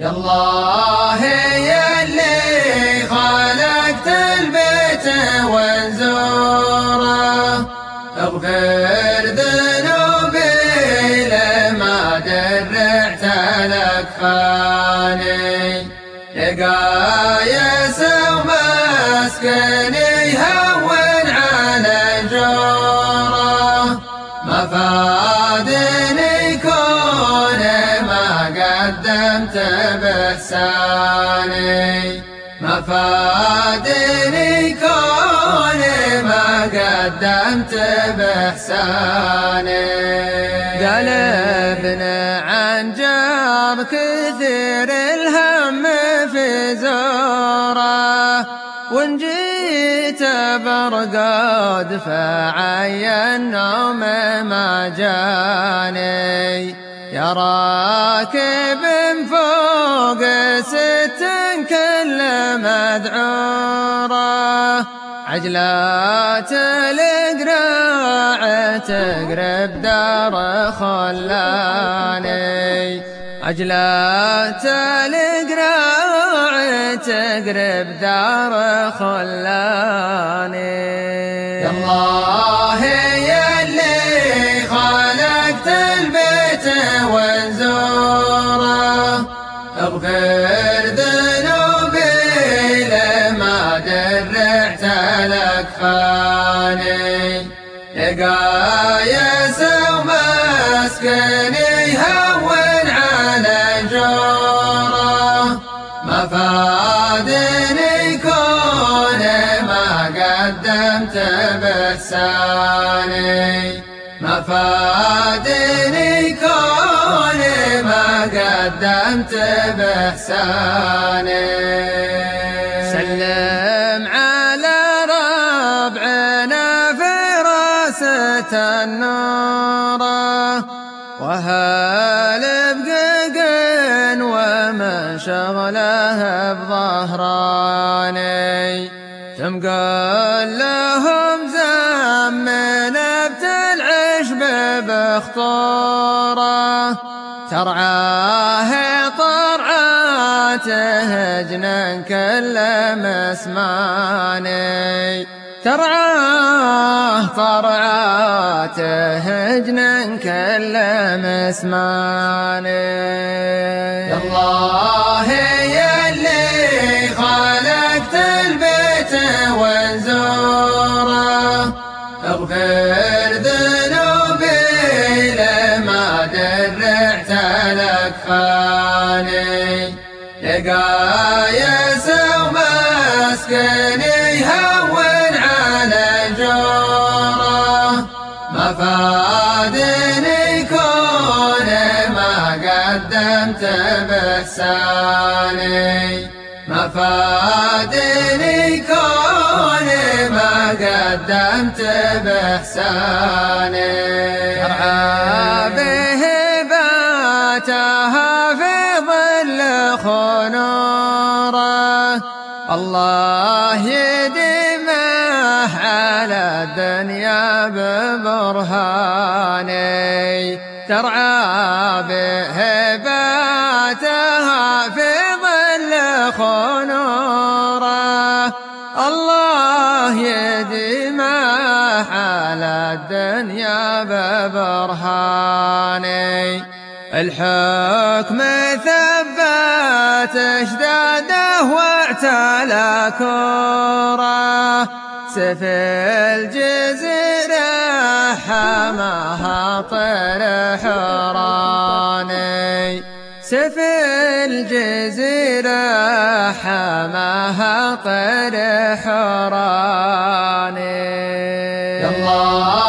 يا الله يا اللي خلقت البيت وانزوره. اغفر ذنوبي لما درعت الأكفاني. لقايس ومسكني هون قدمت بإحساني. ما فادني كون ما قدمت بإحساني. قلبنا عن جار كثير الهم في زوره. وإن جيت برقاد فعي النوم ما جاني. يا راكب فوق ست كل مذعورة. عجلات القراع تقرب دار خلاني. عجلات القراع تقرب دار خلاني. يا الله. ذنوبي لما درعت الاكفاني لقايس ومسكني هون على جوره ما فادني كون ما قدمت بإحساني ما فادني كون ما قدمت بإحساني. سلم على ربعنا فراسة النورة وهل بقق ومن شغله بظهراني. ثم قال لهم زمن بتلعش بخطوره ترعاه طرعاته جنان كل مسماني. ترعاه طرعاته جنان كل مسماني. الله يا اللي خلقت البيت وانزوره اغفر ذنوبي لقايس ومسكني هون على جوره ما فادني كون ما قدمت بإحساني. فادني كون ما قدمت بإحساني. الله يديمه على الدنيا ببرهاني ترعى به باتها في ظل خنوره. الله يديمه على الدنيا ببرهاني الحكم ثبت اشداده واعتلى كوره سفل جزيرة حماها طير حراني. سفل جزيرة حماها طير حراني. الله.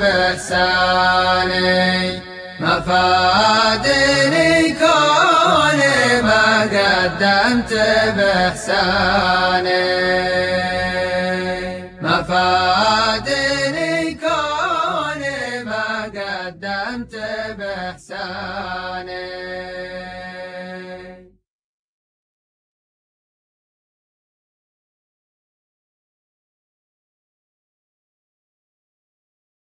بإحساني ما فادني كون ما قدمت بإحساني. ما فادني كوني ما قدمت بإحساني.